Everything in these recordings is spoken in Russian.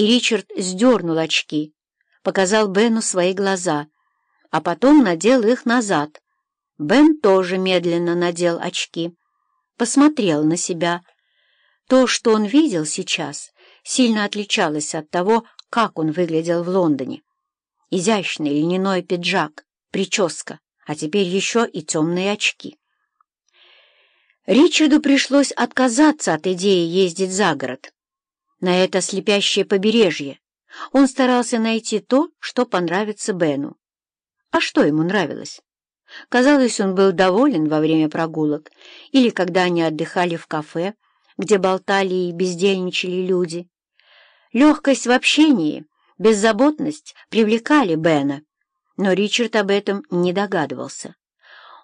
и Ричард сдернул очки, показал Бену свои глаза, а потом надел их назад. Бен тоже медленно надел очки, посмотрел на себя. То, что он видел сейчас, сильно отличалось от того, как он выглядел в Лондоне. Изящный льняной пиджак, прическа, а теперь еще и темные очки. Ричарду пришлось отказаться от идеи ездить за город. На это слепящее побережье он старался найти то, что понравится Бену. А что ему нравилось? Казалось, он был доволен во время прогулок или когда они отдыхали в кафе, где болтали и бездельничали люди. Легкость в общении, беззаботность привлекали Бена, но Ричард об этом не догадывался.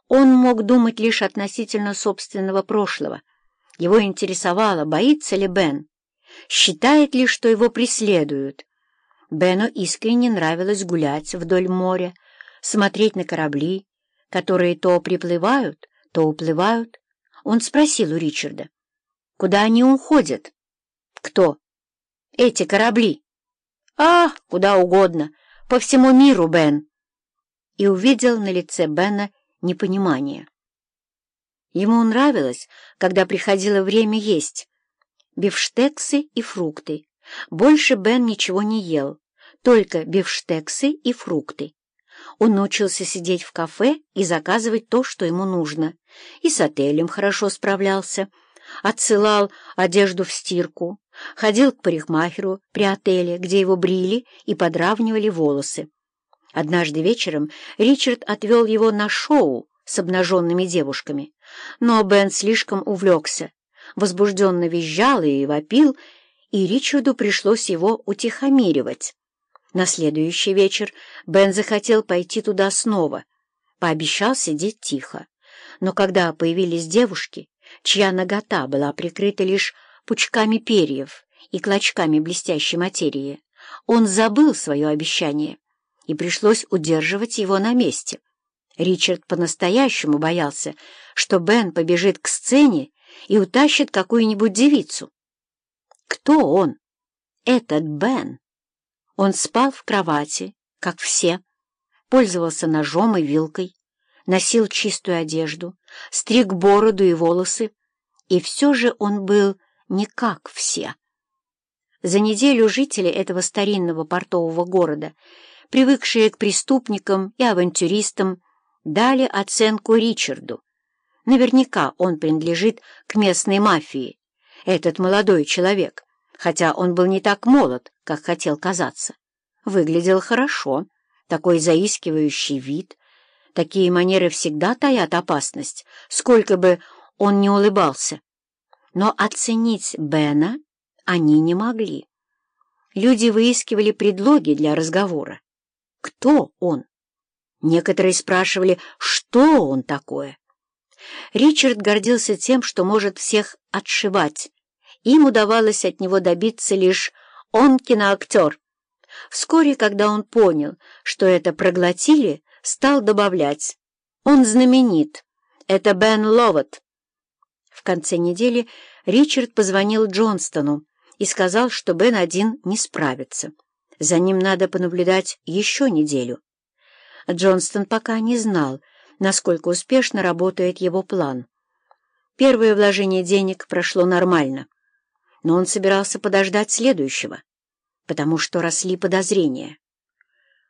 Он мог думать лишь относительно собственного прошлого. Его интересовало, боится ли Бен, считает ли, что его преследуют. Бену искренне нравилось гулять вдоль моря, смотреть на корабли, которые то приплывают, то уплывают. Он спросил у Ричарда, куда они уходят? Кто? Эти корабли. А, куда угодно, по всему миру, Бен. И увидел на лице Бена непонимание. Ему нравилось, когда приходило время есть. Бифштексы и фрукты. Больше Бен ничего не ел, только бифштексы и фрукты. Он научился сидеть в кафе и заказывать то, что ему нужно. И с отелем хорошо справлялся. Отсылал одежду в стирку, ходил к парикмахеру при отеле, где его брили и подравнивали волосы. Однажды вечером Ричард отвел его на шоу с обнаженными девушками, но Бен слишком увлекся, возбужденно визжал и вопил, и Ричарду пришлось его утихомиривать. На следующий вечер Бен захотел пойти туда снова, пообещал сидеть тихо. Но когда появились девушки, чья нагота была прикрыта лишь пучками перьев и клочками блестящей материи, он забыл свое обещание и пришлось удерживать его на месте. Ричард по-настоящему боялся, что Бен побежит к сцене и утащит какую-нибудь девицу. Кто он? Этот Бен. Он спал в кровати, как все, пользовался ножом и вилкой, носил чистую одежду, стриг бороду и волосы, и все же он был не как все. За неделю жители этого старинного портового города привыкшие к преступникам и авантюристам, дали оценку Ричарду. Наверняка он принадлежит к местной мафии, этот молодой человек, хотя он был не так молод, как хотел казаться. Выглядел хорошо, такой заискивающий вид. Такие манеры всегда таят опасность, сколько бы он ни улыбался. Но оценить Бена они не могли. Люди выискивали предлоги для разговора. Кто он? Некоторые спрашивали, что он такое. Ричард гордился тем, что может всех отшивать. Им удавалось от него добиться лишь «он киноактер». Вскоре, когда он понял, что это проглотили, стал добавлять «он знаменит, это Бен Ловат». В конце недели Ричард позвонил Джонстону и сказал, что Бен один не справится. За ним надо понаблюдать еще неделю. Джонстон пока не знал, насколько успешно работает его план. Первое вложение денег прошло нормально, но он собирался подождать следующего, потому что росли подозрения.